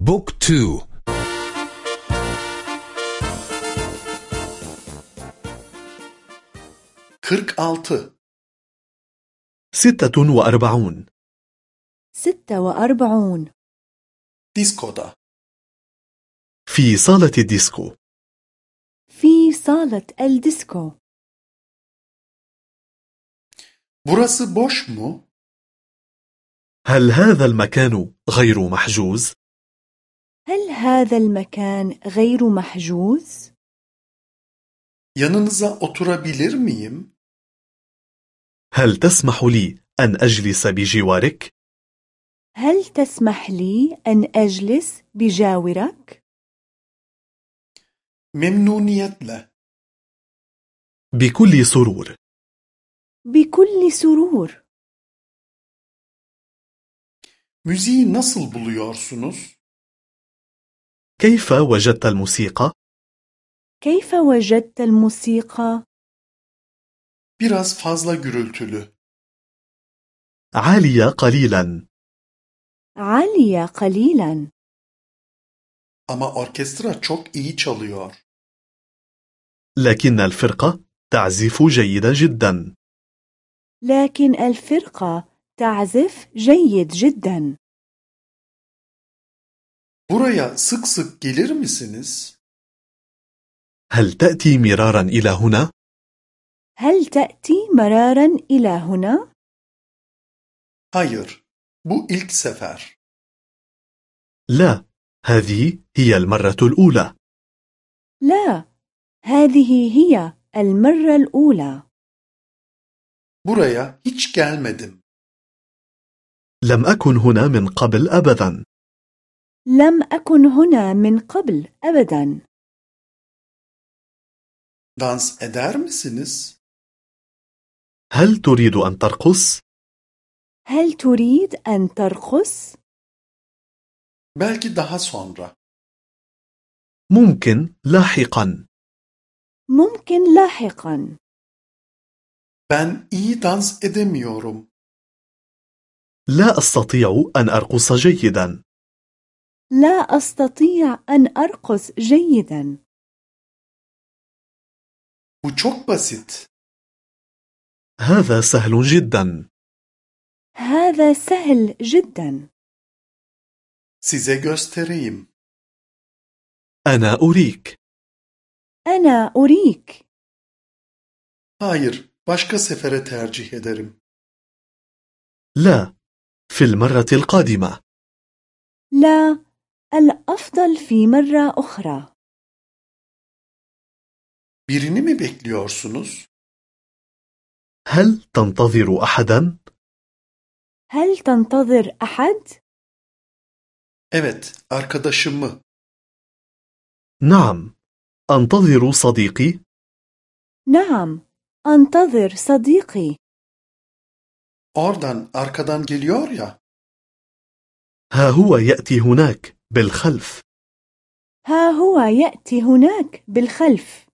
بوك تو Kırk altı. ستة وأربعون ستة وأربعون Diskoda. في صالة الديسكو في صالة الديسكو Burası boş mu? هل هذا المكان غير محجوز؟ هل هذا المكان غير محجوز؟ Yanınıza oturabilir miyim? هل تسمح لي أن أجلس بجوارك؟ هل تسمح لي أن أجلس بجاورك؟ Memnuniyetle. بكل سرور بكل سرور Müziği nasıl buluyorsunuz? كيف وجدت الموسيقى؟ كيف وجدت الموسيقى؟ Biraz fazla gürültülü. عالية قليلا عالية قليلا Ama orkestra çok iyi çalıyor. لكن الفرقة تعزف جيدا جدا لكن الفرقة تعزف جيد جدا Buraya sık sık gelir misiniz? هل تأتي مرارا إلى هنا؟ هل تأتي مرارا إلى هنا؟ Hayır. Bu ilk sefer. لا هذه هي المرة الأولى لا هذه هي المرة الأولى Buraya hiç gelmedim. لم أكن هنا من قبل أبدا لم أكن هنا من قبل أبدا Dans eder misiniz? هل تريد أن ترقص؟ هل تريد أن ترقص؟ Belki daha sonra. ممكن لاحقا ممكن لاحقا Ben iyi dans edemiyorum. لا أستطيع أن أرقص جيدا لا أستطيع أن أرقص جيدا Bu çok basit. هذا سهل جدا هذا سهل جدا Size göstereyim. أنا أريك أنا أريك Hayır, başka sefere tercih ederim. لا في المرة القادمة لا الأفضل في مرة أخرى Birini mi bekliyorsunuz? هل تنتظر أحدا؟ هل تنتظر أحد؟ Evet, arkadaşımı. نعم أنتظر صديقي نعم أنتظر صديقي Oradan, arkadan geliyor ya. ها هو يأتي هناك بالخلف. ها هو يأتي هناك بالخلف.